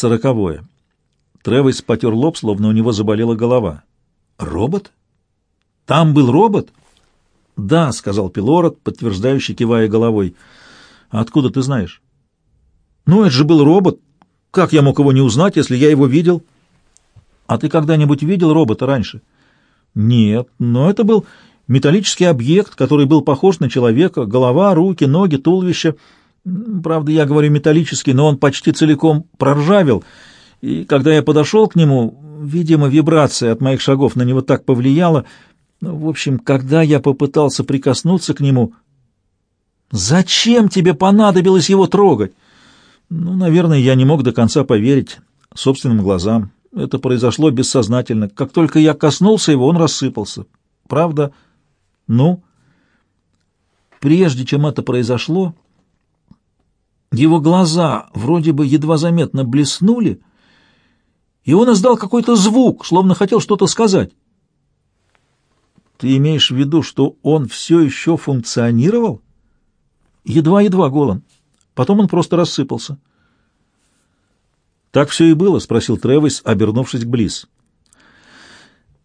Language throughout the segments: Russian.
Сороковое. Тревис потер лоб, словно у него заболела голова. «Робот? Там был робот?» «Да», — сказал Пилород, подтверждающий, кивая головой. «А откуда ты знаешь?» «Ну, это же был робот. Как я мог его не узнать, если я его видел?» «А ты когда-нибудь видел робота раньше?» «Нет, но это был металлический объект, который был похож на человека. Голова, руки, ноги, туловище. Правда, я говорю металлический, но он почти целиком проржавел. И когда я подошел к нему, видимо, вибрация от моих шагов на него так повлияла. Ну, в общем, когда я попытался прикоснуться к нему... «Зачем тебе понадобилось его трогать?» Ну, наверное, я не мог до конца поверить собственным глазам. Это произошло бессознательно. Как только я коснулся его, он рассыпался. Правда? Ну? Прежде чем это произошло, его глаза вроде бы едва заметно блеснули, и он издал какой-то звук, словно хотел что-то сказать. Ты имеешь в виду, что он все еще функционировал? Едва-едва голым. Потом он просто рассыпался. «Так все и было?» — спросил Тревис, обернувшись к Близ.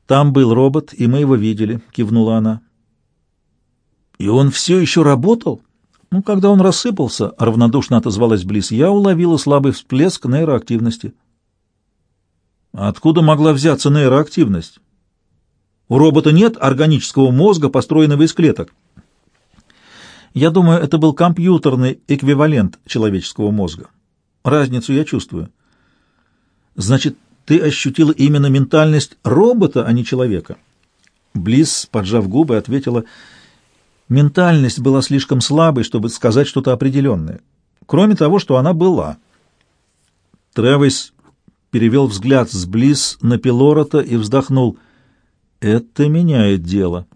«Там был робот, и мы его видели», — кивнула она. «И он все еще работал?» «Ну, когда он рассыпался», — равнодушно отозвалась Близ, — «я уловила слабый всплеск нейроактивности». «Откуда могла взяться нейроактивность?» «У робота нет органического мозга, построенного из клеток». Я думаю, это был компьютерный эквивалент человеческого мозга. Разницу я чувствую. Значит, ты ощутила именно ментальность робота, а не человека? Близ, поджав губы, ответила, ментальность была слишком слабой, чтобы сказать что-то определенное. Кроме того, что она была. Тревис перевел взгляд с Близ на Пилорота и вздохнул. «Это меняет дело».